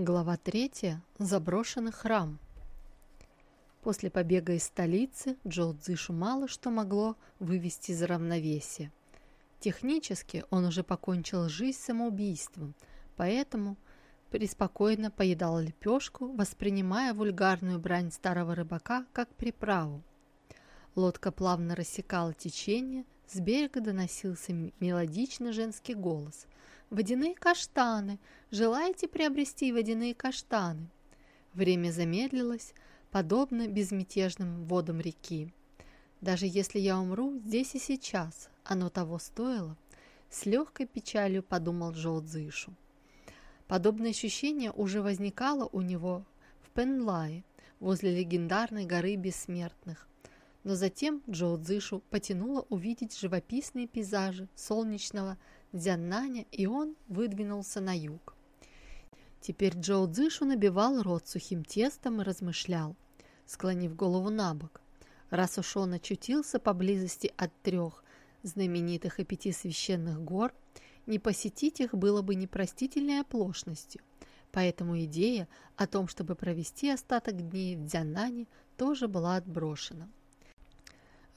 Глава 3. Заброшенный храм. После побега из столицы Джоу Цзышу мало что могло вывести из равновесия. Технически он уже покончил жизнь самоубийством, поэтому преспокойно поедал лепешку, воспринимая вульгарную брань старого рыбака как приправу. Лодка плавно рассекала течение, с берега доносился мелодичный женский голос – Водяные каштаны. Желаете приобрести водяные каштаны? Время замедлилось, подобно безмятежным водам реки. Даже если я умру здесь и сейчас, оно того стоило. С легкой печалью подумал Джоу Цзышу. Подобное ощущение уже возникало у него в Пенлае, возле легендарной горы бессмертных. Но затем Джоу Цзышу потянуло увидеть живописные пейзажи солнечного Дзяннаня, и он выдвинулся на юг. Теперь Джоу Цзышу набивал рот сухим тестом и размышлял, склонив голову на бок. Раз уж он очутился поблизости от трех знаменитых и пяти священных гор, не посетить их было бы непростительной оплошностью. Поэтому идея о том, чтобы провести остаток дней в Дзянане, тоже была отброшена.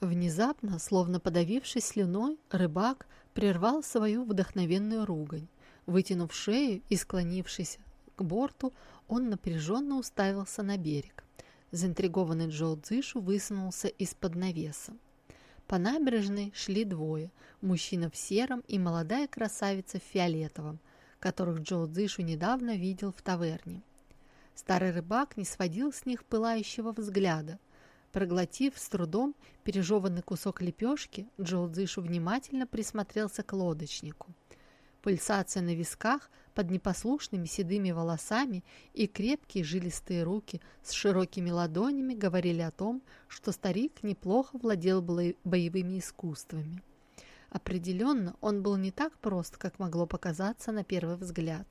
Внезапно, словно подавившись слюной, рыбак прервал свою вдохновенную ругань. Вытянув шею и склонившись к борту, он напряженно уставился на берег. Заинтригованный Джоу Цзишу высунулся из-под навеса. По набережной шли двое – мужчина в сером и молодая красавица в фиолетовом, которых Джоу Цзишу недавно видел в таверне. Старый рыбак не сводил с них пылающего взгляда – Проглотив с трудом пережеванный кусок лепешки, Джоу внимательно присмотрелся к лодочнику. Пульсация на висках под непослушными седыми волосами и крепкие жилистые руки с широкими ладонями говорили о том, что старик неплохо владел боевыми искусствами. Определенно, он был не так прост, как могло показаться на первый взгляд.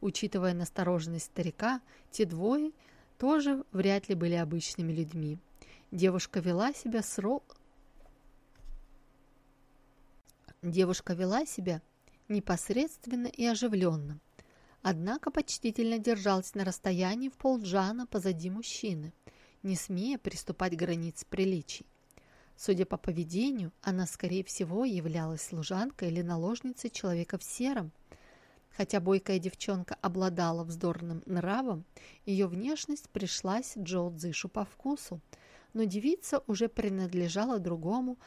Учитывая настороженность старика, те двое тоже вряд ли были обычными людьми. Девушка вела себя с ро... Девушка вела себя непосредственно и оживленно, однако почтительно держалась на расстоянии в полджана позади мужчины, не смея приступать к границ приличий. Судя по поведению, она, скорее всего, являлась служанкой или наложницей человека в сером. Хотя бойкая девчонка обладала вздорным нравом, ее внешность пришлась Джоу Цзышу по вкусу – но девица уже принадлежала другому,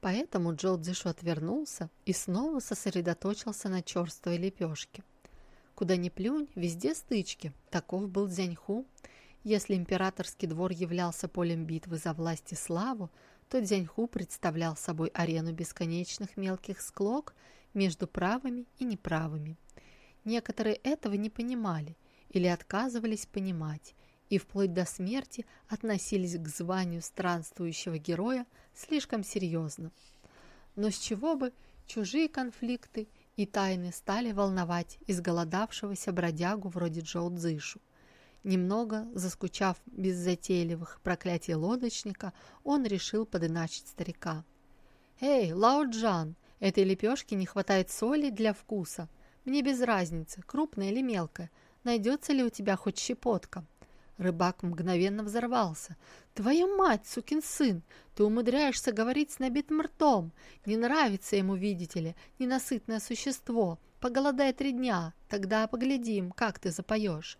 поэтому Джо Дзишу отвернулся и снова сосредоточился на черствой лепешке. Куда ни плюнь, везде стычки, таков был Дзяньху. Если императорский двор являлся полем битвы за власть и славу, то Дзяньху представлял собой арену бесконечных мелких склок между правыми и неправыми. Некоторые этого не понимали или отказывались понимать, и вплоть до смерти относились к званию странствующего героя слишком серьезно. Но с чего бы чужие конфликты и тайны стали волновать изголодавшегося бродягу вроде Джоу Цзышу? Немного заскучав без затейливых проклятий лодочника, он решил подыначить старика. «Эй, Лао Джан, этой лепешки не хватает соли для вкуса. Мне без разницы, крупная или мелкая. Найдется ли у тебя хоть щепотка?» Рыбак мгновенно взорвался. «Твою мать, сукин сын! Ты умудряешься говорить с набитым ртом! Не нравится ему, видите ли, ненасытное существо! Поголодай три дня, тогда поглядим, как ты запоешь!»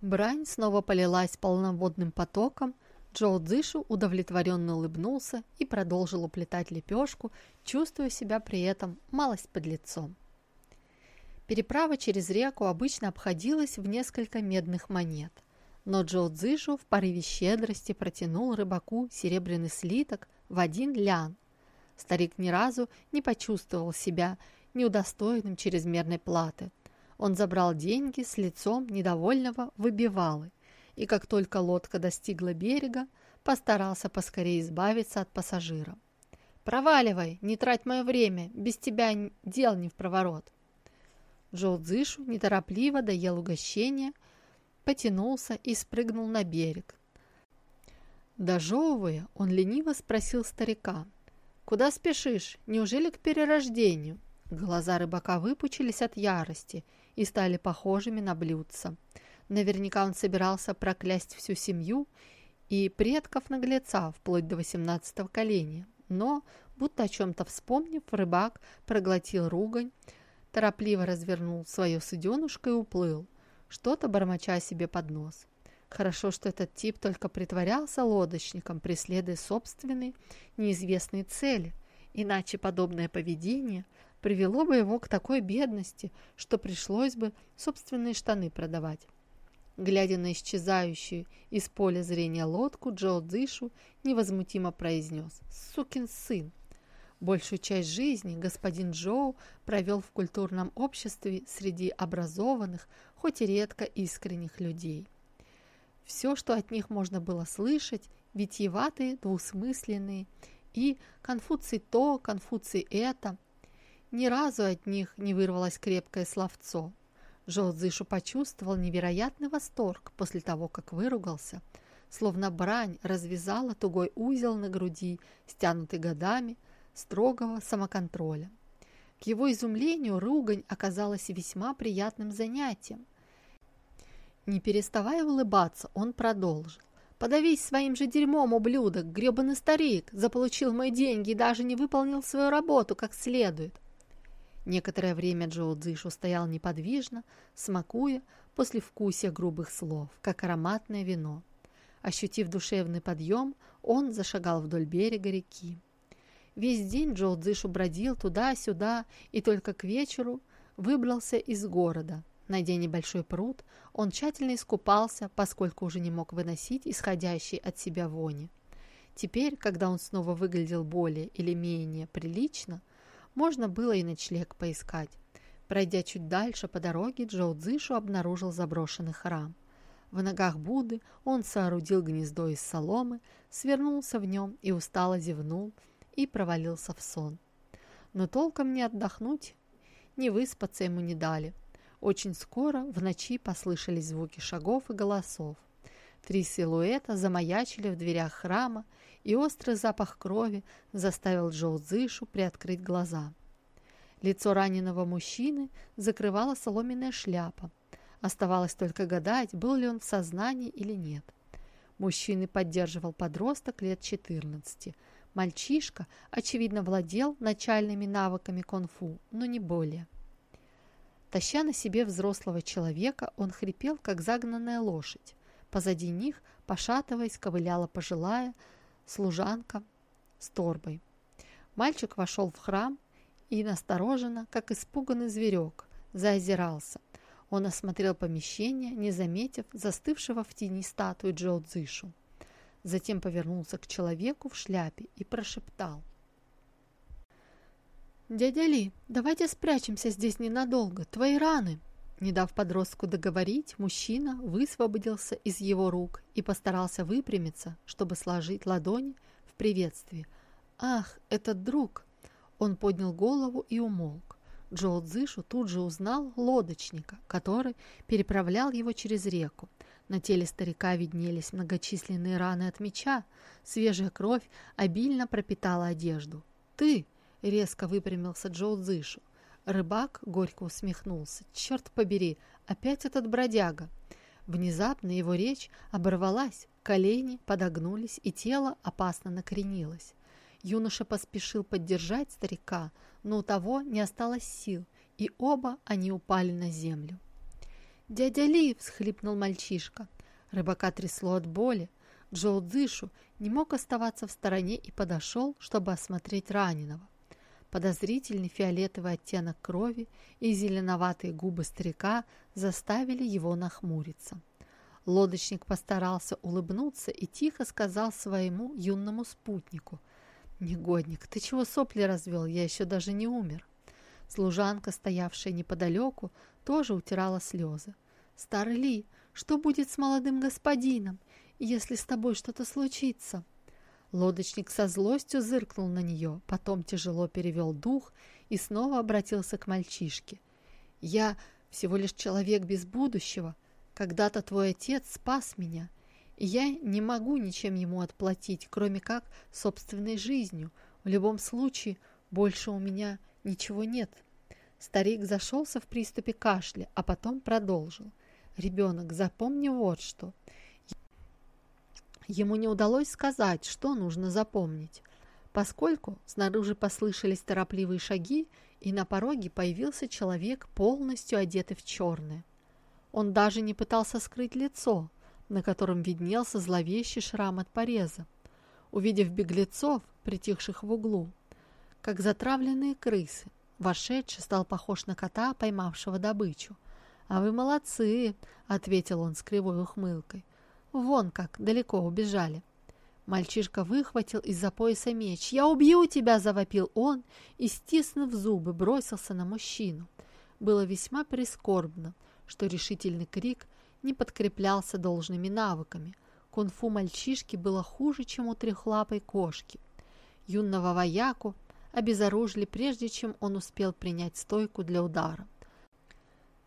Брань снова полилась полноводным потоком, Джоу Дзышу удовлетворенно улыбнулся и продолжил уплетать лепешку, чувствуя себя при этом малость под лицом. Переправа через реку обычно обходилась в несколько медных монет – но Джо Цзышу в порыве щедрости протянул рыбаку серебряный слиток в один лян. Старик ни разу не почувствовал себя неудостоенным чрезмерной платы. Он забрал деньги с лицом недовольного выбивалы, и как только лодка достигла берега, постарался поскорее избавиться от пассажира. «Проваливай, не трать мое время, без тебя дел не в проворот». Джо Цзышу неторопливо доел угощение, потянулся и спрыгнул на берег. Дожевывая, он лениво спросил старика. «Куда спешишь? Неужели к перерождению?» Глаза рыбака выпучились от ярости, и стали похожими на блюдца. Наверняка он собирался проклясть всю семью и предков наглеца вплоть до 18 коления. Но, будто о чем-то вспомнив, рыбак проглотил ругань, торопливо развернул свое суденушко и уплыл, что-то бормоча себе под нос. Хорошо, что этот тип только притворялся лодочником, преследуя собственные неизвестные цели, иначе подобное поведение привело бы его к такой бедности, что пришлось бы собственные штаны продавать. Глядя на исчезающую из поля зрения лодку, Джо Дзышу невозмутимо произнес «Сукин сын!». Большую часть жизни господин Джоу провел в культурном обществе среди образованных, хоть и редко искренних людей. Все, что от них можно было слышать, витиеватые, двусмысленные, и Конфуций то, Конфуций это. Ни разу от них не вырвалось крепкое словцо. Жолдзышу почувствовал невероятный восторг после того, как выругался, словно брань развязала тугой узел на груди, стянутый годами строгого самоконтроля. К его изумлению ругань оказалась весьма приятным занятием. Не переставая улыбаться, он продолжил. «Подавись своим же дерьмом, ублюдок! Гребаный старик! Заполучил мои деньги и даже не выполнил свою работу как следует!» Некоторое время Джоу Дзишу стоял неподвижно, смакуя после вкусия грубых слов, как ароматное вино. Ощутив душевный подъем, он зашагал вдоль берега реки. Весь день Джоу Дзишу бродил туда-сюда и только к вечеру выбрался из города. Найдя небольшой пруд, он тщательно искупался, поскольку уже не мог выносить исходящей от себя вони. Теперь, когда он снова выглядел более или менее прилично, можно было и ночлег поискать. Пройдя чуть дальше по дороге, Джоу Цзышу обнаружил заброшенный храм. В ногах Будды он соорудил гнездо из соломы, свернулся в нем и устало зевнул и провалился в сон. Но толком не отдохнуть, не выспаться ему не дали. Очень скоро в ночи послышались звуки шагов и голосов. Три силуэта замаячили в дверях храма, и острый запах крови заставил Джоу Зышу приоткрыть глаза. Лицо раненого мужчины закрывала соломенная шляпа. Оставалось только гадать, был ли он в сознании или нет. Мужчины поддерживал подросток лет 14. Мальчишка, очевидно, владел начальными навыками кунг-фу, но не более. Таща на себе взрослого человека, он хрипел, как загнанная лошадь. Позади них, пошатываясь, ковыляла пожилая служанка с торбой. Мальчик вошел в храм и настороженно, как испуганный зверек, заозирался. Он осмотрел помещение, не заметив застывшего в тени статуи Джоу Цзышу. Затем повернулся к человеку в шляпе и прошептал. «Дядя Ли, давайте спрячемся здесь ненадолго. Твои раны!» Не дав подростку договорить, мужчина высвободился из его рук и постарался выпрямиться, чтобы сложить ладони в приветствии. «Ах, этот друг!» Он поднял голову и умолк. Джоу Цзышу тут же узнал лодочника, который переправлял его через реку. На теле старика виднелись многочисленные раны от меча, свежая кровь обильно пропитала одежду. «Ты!» Резко выпрямился Джоу Дзышу. Рыбак горько усмехнулся. «Черт побери, опять этот бродяга!» Внезапно его речь оборвалась, колени подогнулись, и тело опасно накренилось. Юноша поспешил поддержать старика, но у того не осталось сил, и оба они упали на землю. «Дядя Ли!» – всхлипнул мальчишка. Рыбака трясло от боли. Джоу Дзышу не мог оставаться в стороне и подошел, чтобы осмотреть раненого. Подозрительный фиолетовый оттенок крови и зеленоватые губы старика заставили его нахмуриться. Лодочник постарался улыбнуться и тихо сказал своему юному спутнику. «Негодник, ты чего сопли развел? Я еще даже не умер». Служанка, стоявшая неподалеку, тоже утирала слезы. «Старый Ли, что будет с молодым господином, если с тобой что-то случится?» Лодочник со злостью зыркнул на нее, потом тяжело перевел дух и снова обратился к мальчишке. «Я всего лишь человек без будущего. Когда-то твой отец спас меня, и я не могу ничем ему отплатить, кроме как собственной жизнью. В любом случае, больше у меня ничего нет». Старик зашелся в приступе кашля, а потом продолжил. «Ребенок, запомни вот что. Ему не удалось сказать, что нужно запомнить, поскольку снаружи послышались торопливые шаги, и на пороге появился человек, полностью одетый в черное. Он даже не пытался скрыть лицо, на котором виднелся зловещий шрам от пореза. Увидев беглецов, притихших в углу, как затравленные крысы, вошедший стал похож на кота, поймавшего добычу. «А вы молодцы!» — ответил он с кривой ухмылкой. «Вон как, далеко убежали!» Мальчишка выхватил из-за пояса меч. «Я убью тебя!» – завопил он и, стиснув зубы, бросился на мужчину. Было весьма прискорбно, что решительный крик не подкреплялся должными навыками. Кунг-фу мальчишки было хуже, чем у трехлапой кошки. Юного вояку обезоружили, прежде чем он успел принять стойку для удара.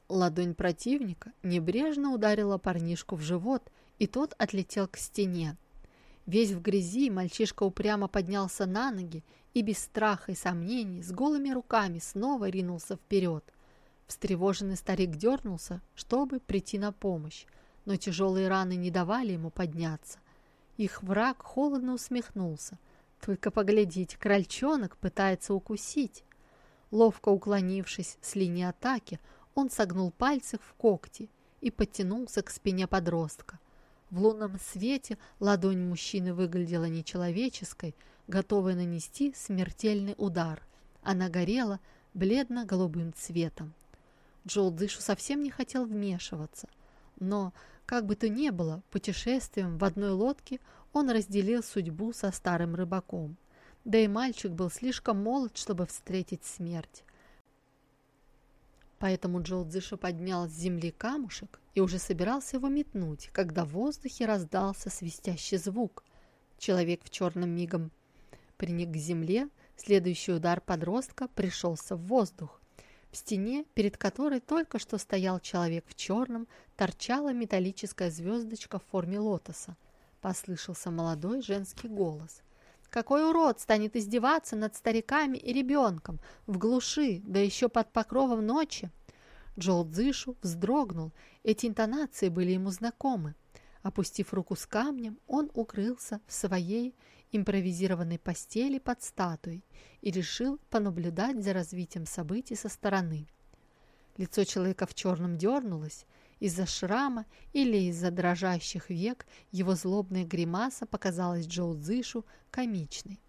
Ладонь противника небрежно ударила парнишку в живот, и тот отлетел к стене. Весь в грязи мальчишка упрямо поднялся на ноги и без страха и сомнений с голыми руками снова ринулся вперед. Встревоженный старик дернулся, чтобы прийти на помощь, но тяжелые раны не давали ему подняться. Их враг холодно усмехнулся. Только поглядите, крольчонок пытается укусить. Ловко уклонившись с линии атаки, он согнул пальцы в когти и подтянулся к спине подростка. В лунном свете ладонь мужчины выглядела нечеловеческой, готовой нанести смертельный удар. Она горела бледно-голубым цветом. Джоу Дышу совсем не хотел вмешиваться, но, как бы то ни было, путешествием в одной лодке он разделил судьбу со старым рыбаком. Да и мальчик был слишком молод, чтобы встретить смерть. Поэтому Джоу Цзыша поднял с земли камушек и уже собирался его метнуть, когда в воздухе раздался свистящий звук. Человек в черном мигом приник к земле, следующий удар подростка пришелся в воздух. В стене, перед которой только что стоял человек в черном, торчала металлическая звездочка в форме лотоса. Послышался молодой женский голос. Какой урод станет издеваться над стариками и ребенком в глуши, да еще под покровом ночи? Джоу Цзышу вздрогнул, эти интонации были ему знакомы. Опустив руку с камнем, он укрылся в своей импровизированной постели под статуей и решил понаблюдать за развитием событий со стороны. Лицо человека в черном дернулось, из-за шрама или из-за дрожащих век его злобная гримаса показалась Джоу Цзышу комичной.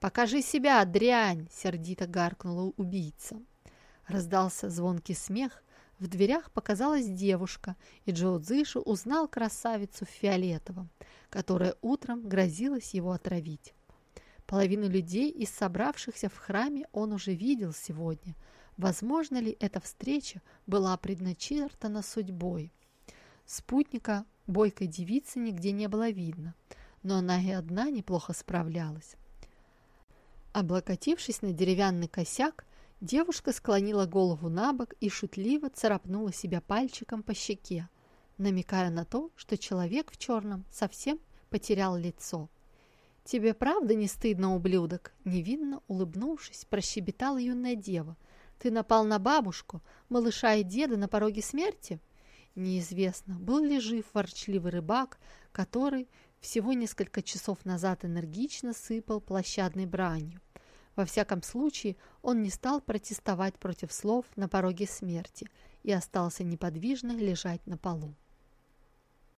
«Покажи себя, дрянь!» — сердито гаркнула убийца. Раздался звонкий смех, в дверях показалась девушка, и Джоу Цзышу узнал красавицу в фиолетовом, которая утром грозилась его отравить. Половину людей из собравшихся в храме он уже видел сегодня. Возможно ли эта встреча была предначертана судьбой? Спутника бойкой девицы нигде не было видно, но она и одна неплохо справлялась. Облокотившись на деревянный косяк, Девушка склонила голову на бок и шутливо царапнула себя пальчиком по щеке, намекая на то, что человек в черном совсем потерял лицо. «Тебе правда не стыдно, ублюдок?» Невинно улыбнувшись, прощебетала юная дева. «Ты напал на бабушку, малыша и деда на пороге смерти?» Неизвестно, был ли жив ворчливый рыбак, который всего несколько часов назад энергично сыпал площадной бранью. Во всяком случае, он не стал протестовать против слов на пороге смерти и остался неподвижно лежать на полу.